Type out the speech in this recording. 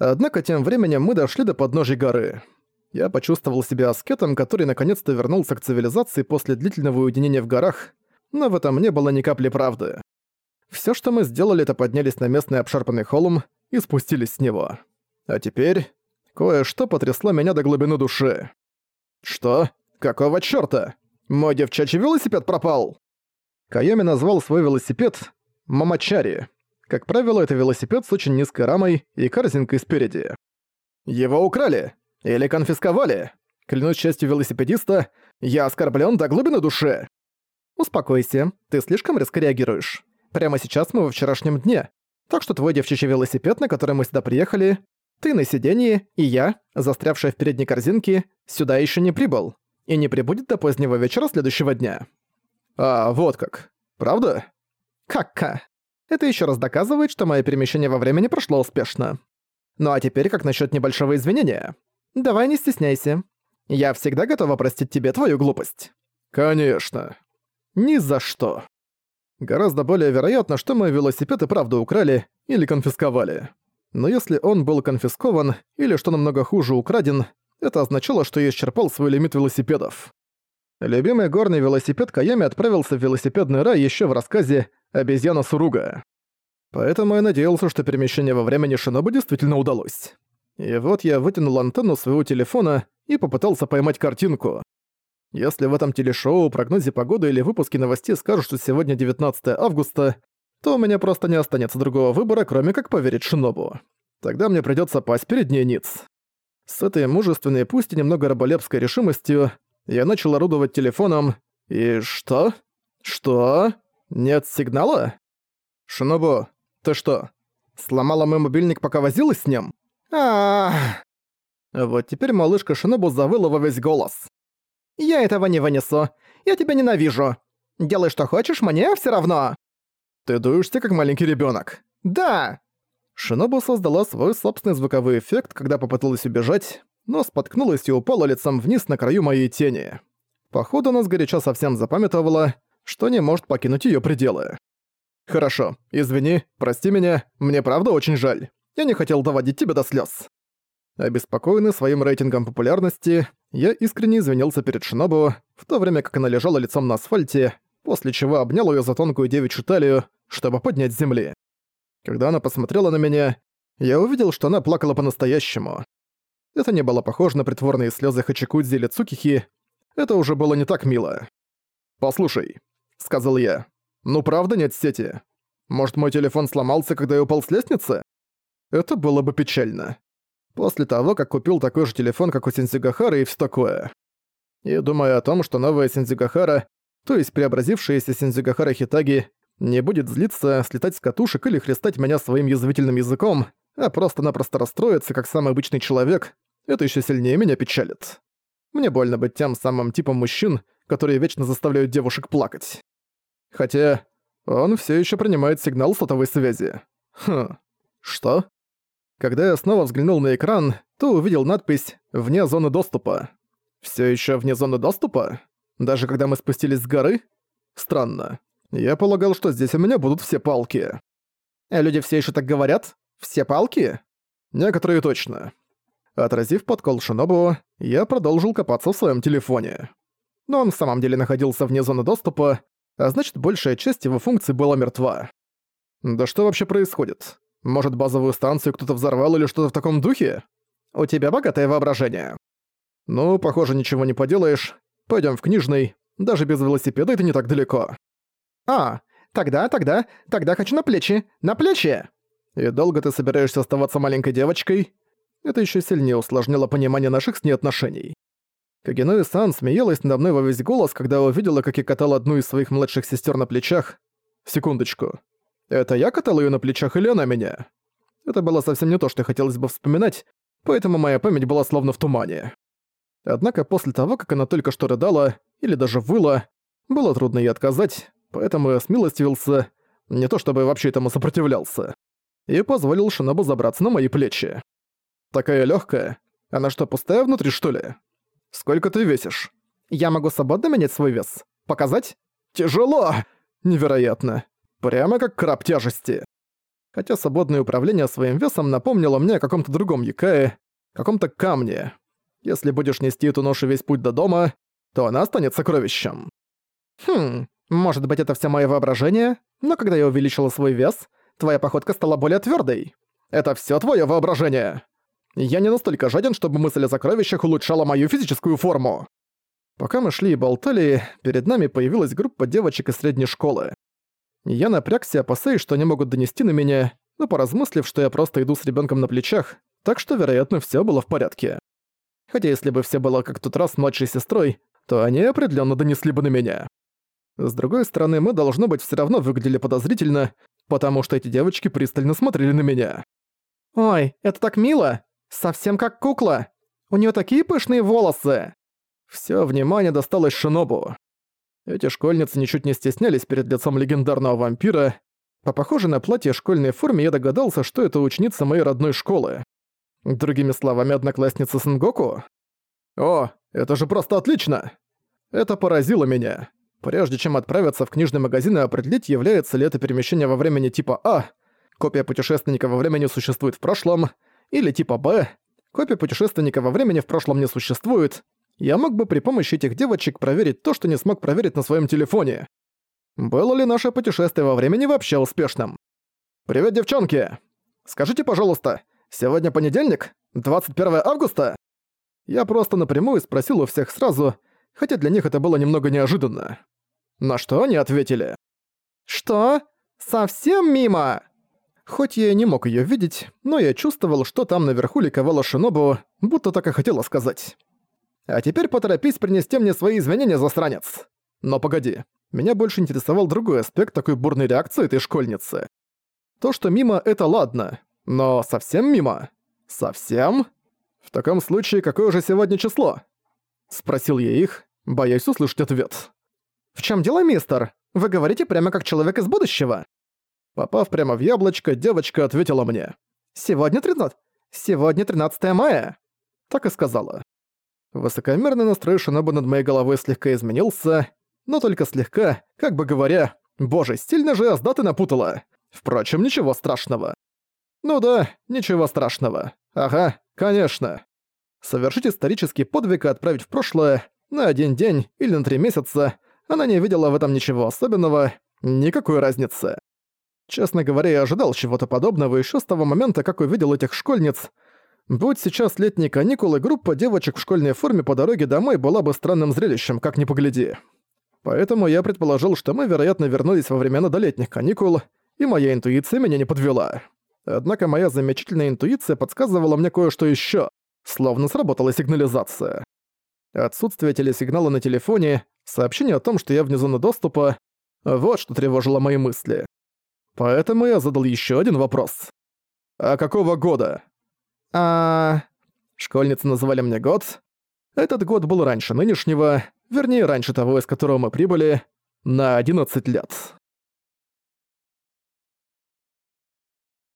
Однако тем временем мы дошли до подножия горы. Я почувствовал себя аскетом, который наконец-то вернулся к цивилизации после длительного уединения в горах, но в этом не было ни капли правды. Всё, что мы сделали, это поднялись на местный обшарпанный холм и спустились с него. А теперь кое-что потрясло меня до глубины души. Что? Какого чёрта? Мой девчачий велосипед пропал! Кайоми назвал свой велосипед «Мамачари». Как правило, это велосипед с очень низкой рамой и корзинкой спереди. Его украли! Или конфисковали? Клянусь частью велосипедиста, я оскорблен до глубины души. Успокойся, ты слишком резко реагируешь. Прямо сейчас мы во вчерашнем дне, так что твой девчачий велосипед, на который мы сюда приехали, ты на сиденье, и я, застрявшая в передней корзинке, сюда еще не прибыл. И не прибудет до позднего вечера следующего дня. А, вот как. Правда? Как-ка. Это еще раз доказывает, что мое перемещение во времени прошло успешно. Ну а теперь как насчет небольшого извинения? Давай не стесняйся. Я всегда готова простить тебе твою глупость. Конечно. Ни за что. Гораздо более вероятно, что мой велосипед и правда украли или конфисковали. Но если он был конфискован, или, что намного хуже, украден, это означало, что я исчерпал свой лимит велосипедов. Любимый горный велосипед Каями отправился в велосипедный рай еще в рассказе «Обезьяна Суруга». Поэтому я надеялся, что перемещение во времени Шинобу действительно удалось. И вот я вытянул антенну своего телефона и попытался поймать картинку. Если в этом телешоу, прогнозе погоды или выпуске новостей скажут, что сегодня 19 августа, то у меня просто не останется другого выбора, кроме как поверить Шинобу. Тогда мне придётся пасть перед ней ниц. С этой мужественной, пусть и немного раболепской решимостью, я начал орудовать телефоном, и что? Что? Нет сигнала? Шинобу, ты что, сломала мой мобильник, пока возилась с ним? а Вот теперь малышка Шинобу завыла во весь голос. «Я этого не вынесу. Я тебя ненавижу. Делай, что хочешь, мне все равно». «Ты дуешься, как маленький ребенок. «Да!» Шинобу создала свой собственный звуковой эффект, когда попыталась убежать, но споткнулась и упала лицом вниз на краю моей тени. Походу, она сгоряча совсем запамятовала, что не может покинуть её пределы. «Хорошо, извини, прости меня, мне правда очень жаль. Я не хотел доводить тебя до слез. Обеспокоенный своим рейтингом популярности, я искренне извинился перед Шинобу, в то время как она лежала лицом на асфальте, после чего обнял её за тонкую девичью талию, чтобы поднять с земли. Когда она посмотрела на меня, я увидел, что она плакала по-настоящему. Это не было похоже на притворные слезы Хачикудзи или Цукихи, это уже было не так мило. «Послушай», — сказал я, — «ну правда нет сети? Может, мой телефон сломался, когда я упал с лестницы?» Это было бы печально. После того, как купил такой же телефон, как у Сенсигахара и все такое. И думаю о том, что новая Сенсигахара, то есть преобразившаяся Сенсигахара Хитаги, не будет злиться, слетать с катушек или хлестать меня своим язвительным языком, а просто-напросто расстроиться, как самый обычный человек, это еще сильнее меня печалит. Мне больно быть тем самым типом мужчин, которые вечно заставляют девушек плакать. Хотя он все еще принимает сигнал сотовой связи. Хм, что? Когда я снова взглянул на экран, то увидел надпись «Вне зоны доступа». Все еще вне зоны доступа? Даже когда мы спустились с горы? Странно. Я полагал, что здесь у меня будут все палки. А люди все еще так говорят? Все палки? Некоторые точно. Отразив подкол Шинобу, я продолжил копаться в своем телефоне. Но он в самом деле находился вне зоны доступа, а значит, большая часть его функций была мертва. Да что вообще происходит? Может, базовую станцию кто-то взорвал или что-то в таком духе? У тебя богатое воображение. Ну, похоже, ничего не поделаешь. Пойдем в книжный. Даже без велосипеда это не так далеко. А, тогда, тогда, тогда хочу на плечи. На плечи! И долго ты собираешься оставаться маленькой девочкой? Это еще сильнее усложнило понимание наших с ней отношений. Кагенуэ-сан смеялась надо мной во весь голос, когда увидела, как я катал одну из своих младших сестер на плечах. Секундочку. Это я катал ее на плечах или она меня? Это было совсем не то, что хотелось бы вспоминать, поэтому моя память была словно в тумане. Однако после того, как она только что рыдала, или даже выла, было трудно ей отказать, поэтому я смилостивился, не то чтобы вообще этому сопротивлялся, и позволил Шинобу забраться на мои плечи. Такая легкая. Она что, пустая внутри, что ли? Сколько ты весишь? Я могу свободно менять свой вес. Показать? Тяжело! Невероятно. Прямо как краб тяжести. хотя свободное управление своим весом напомнило мне о каком-то другом Якае, каком-то камне. Если будешь нести эту ношу весь путь до дома, то она станет сокровищем. Хм, может быть это все мое воображение, но когда я увеличила свой вес, твоя походка стала более твердой. Это все твое воображение. Я не настолько жаден, чтобы мысль о сокровищах улучшала мою физическую форму. Пока мы шли и болтали, перед нами появилась группа девочек из средней школы. Я напрягся, опасаясь, что они могут донести на меня, но поразмыслив, что я просто иду с ребенком на плечах, так что, вероятно, все было в порядке. Хотя если бы все было как тот раз с младшей сестрой, то они определенно донесли бы на меня. С другой стороны, мы, должно быть, все равно выглядели подозрительно, потому что эти девочки пристально смотрели на меня. «Ой, это так мило! Совсем как кукла! У нее такие пышные волосы!» Все внимание досталось Шинобу. Эти школьницы ничуть не стеснялись перед лицом легендарного вампира. По похожей на платье школьной форме я догадался, что это ученица моей родной школы. Другими словами, одноклассница Сенгоку? О, это же просто отлично! Это поразило меня. Прежде чем отправиться в книжный магазин и определить, является ли это перемещение во времени типа А, копия путешественника во времени существует в прошлом, или типа Б, копия путешественника во времени в прошлом не существует, я мог бы при помощи этих девочек проверить то, что не смог проверить на своем телефоне. Было ли наше путешествие во времени вообще успешным? «Привет, девчонки! Скажите, пожалуйста, сегодня понедельник? 21 августа?» Я просто напрямую спросил у всех сразу, хотя для них это было немного неожиданно. На что они ответили. «Что? Совсем мимо?» Хоть я и не мог её видеть, но я чувствовал, что там наверху ликовала Шинобу, будто так и хотела сказать. А теперь поторопись принести мне свои извинения, засранец. Но погоди, меня больше интересовал другой аспект такой бурной реакции этой школьницы. То, что мимо, это ладно, но совсем мимо? Совсем? В таком случае, какое же сегодня число? Спросил я их, боясь услышать ответ. «В чем дело, мистер? Вы говорите прямо как человек из будущего?» Попав прямо в яблочко, девочка ответила мне. «Сегодня 13... Сегодня 13 мая!» Так и сказала. Высокомерный настрой Шиноба над моей головой слегка изменился, но только слегка, как бы говоря, «Боже, стильно же я с даты напутала!» Впрочем, ничего страшного. Ну да, ничего страшного. Ага, конечно. Совершить исторический подвиг и отправить в прошлое на один день или на три месяца, она не видела в этом ничего особенного, никакой разницы. Честно говоря, я ожидал чего-то подобного еще с того момента, как увидел этих школьниц, Будь сейчас летние каникулы, группа девочек в школьной форме по дороге домой была бы странным зрелищем, как ни погляди. Поэтому я предположил, что мы, вероятно, вернулись во времена до летних каникул, и моя интуиция меня не подвела. Однако моя замечательная интуиция подсказывала мне кое-что ещё, словно сработала сигнализация. Отсутствие телесигнала на телефоне, сообщение о том, что я вне зоны доступа — вот что тревожило мои мысли. Поэтому я задал ещё один вопрос. «А какого года?» А... Школьницы называли мне год. Этот год был раньше нынешнего, вернее, раньше того, из которого мы прибыли, на 11 лет.